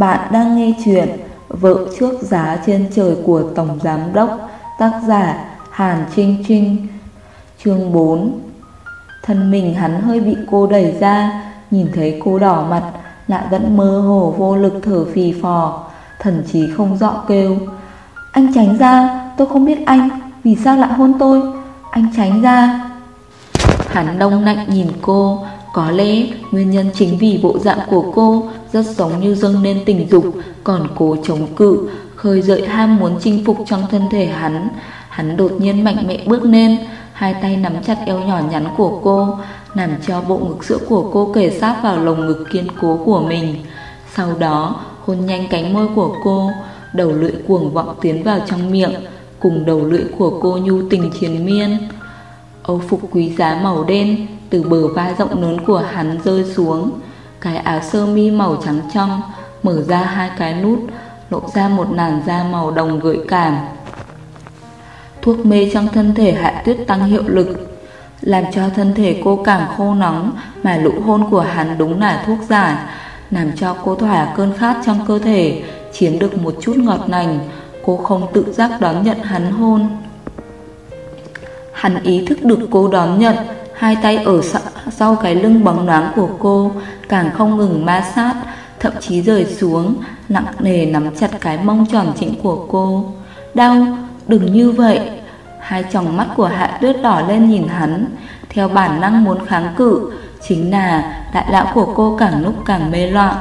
Bạn đang nghe chuyện Vợ trước giá trên trời của Tổng Giám Đốc, Tác giả Hàn Trinh Trinh, Chương 4 Thân mình hắn hơi bị cô đẩy ra, Nhìn thấy cô đỏ mặt Lại vẫn mơ hồ vô lực thở phì phò, Thần chí không rõ kêu. Anh tránh ra, Tôi không biết anh, Vì sao lại hôn tôi? Anh tránh ra. Hắn đông lạnh nhìn cô, có lẽ nguyên nhân chính vì bộ dạng của cô rất giống như dâng lên tình dục, còn cố chống cự, khơi dậy ham muốn chinh phục trong thân thể hắn. Hắn đột nhiên mạnh mẽ bước lên, hai tay nắm chặt eo nhỏ nhắn của cô, làm cho bộ ngực sữa của cô kề sát vào lồng ngực kiên cố của mình. Sau đó, hôn nhanh cánh môi của cô, đầu lưỡi cuồng vọng tiến vào trong miệng, cùng đầu lưỡi của cô nhu tình triền miên. Âu phục quý giá màu đen từ bờ vai rộng lớn của hắn rơi xuống. Cái áo sơ mi màu trắng trong mở ra hai cái nút, lộ ra một làn da màu đồng gợi cảm. Thuốc mê trong thân thể Hạ Tuyết tăng hiệu lực, làm cho thân thể cô càng khô nóng, mà lũ hôn của hắn đúng là thuốc giải, làm cho cô thỏa cơn khát trong cơ thể, chiếm được một chút ngọt nành, cô không tự giác đón nhận hắn hôn. Hắn ý thức được cô đón nhận, hai tay ở sau cái lưng bóng loáng của cô, càng không ngừng ma sát, thậm chí rời xuống, nặng nề nắm chặt cái mông tròn chỉnh của cô. Đau, đừng như vậy. Hai tròng mắt của Hạ Tuyết đỏ lên nhìn hắn, theo bản năng muốn kháng cự, chính là đại lão của cô càng lúc càng mê loạn.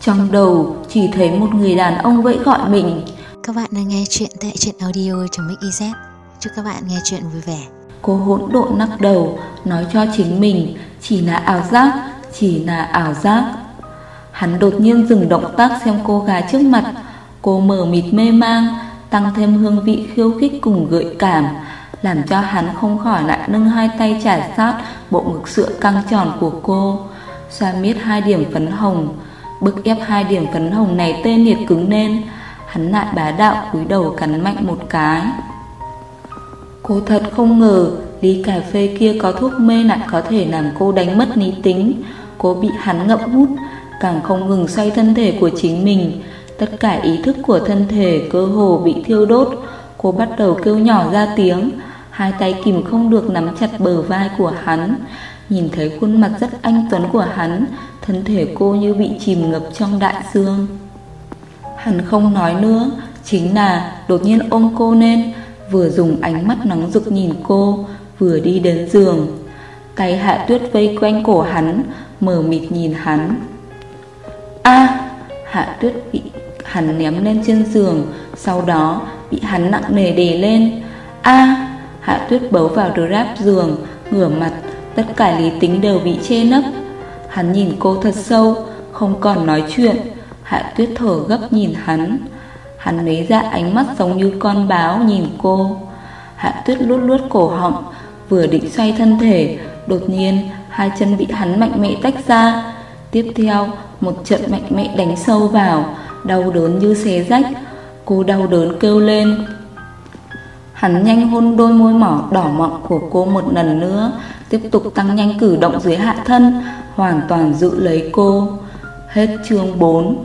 Trong đầu chỉ thấy một người đàn ông vẫy gọi mình. Các bạn đang nghe chuyện tại truyện audio.mix.iz. Chúc các bạn nghe chuyện vui vẻ. Cô hỗn độn nắc đầu, nói cho chính mình chỉ là ảo giác, chỉ là ảo giác. Hắn đột nhiên dừng động tác xem cô gái trước mặt, cô mở mịt mê mang, tăng thêm hương vị khiêu khích cùng gợi cảm, làm cho hắn không khỏi lại nâng hai tay trải sát bộ ngực sữa căng tròn của cô, xoa miết hai điểm phấn hồng, bức ép hai điểm phấn hồng này tê liệt cứng lên, hắn lại bá đạo cúi đầu cắn mạnh một cái. Cô thật không ngờ ly cà phê kia có thuốc mê lại có thể làm cô đánh mất lý tính. Cô bị hắn ngậm hút, càng không ngừng xoay thân thể của chính mình. Tất cả ý thức của thân thể cơ hồ bị thiêu đốt. Cô bắt đầu kêu nhỏ ra tiếng, hai tay kìm không được nắm chặt bờ vai của hắn. Nhìn thấy khuôn mặt rất anh tuấn của hắn, thân thể cô như bị chìm ngập trong đại dương. Hắn không nói nữa, chính là đột nhiên ôm cô lên, vừa dùng ánh mắt nóng rực nhìn cô, vừa đi đến giường. Tay hạ tuyết vây quanh cổ hắn, mờ mịt nhìn hắn. A, hạ tuyết bị hắn ném lên trên giường, sau đó bị hắn nặng nề đè lên. A, hạ tuyết bấu vào drap giường, ngửa mặt, tất cả lý tính đều bị che nấp. Hắn nhìn cô thật sâu, không còn nói chuyện. Hạ tuyết thở gấp nhìn hắn. Hắn lấy ra ánh mắt giống như con báo nhìn cô. Hạ tuyết lút lút cổ họng, Vừa định xoay thân thể, Đột nhiên hai chân bị hắn mạnh mẽ tách ra. Tiếp theo, Một trận mạnh mẽ đánh sâu vào, Đau đớn như xé rách. Cô đau đớn kêu lên. Hắn nhanh hôn đôi môi mỏ đỏ mọng của cô một lần nữa, Tiếp tục tăng nhanh cử động dưới hạ thân, Hoàn toàn giữ lấy cô. Hết chương 4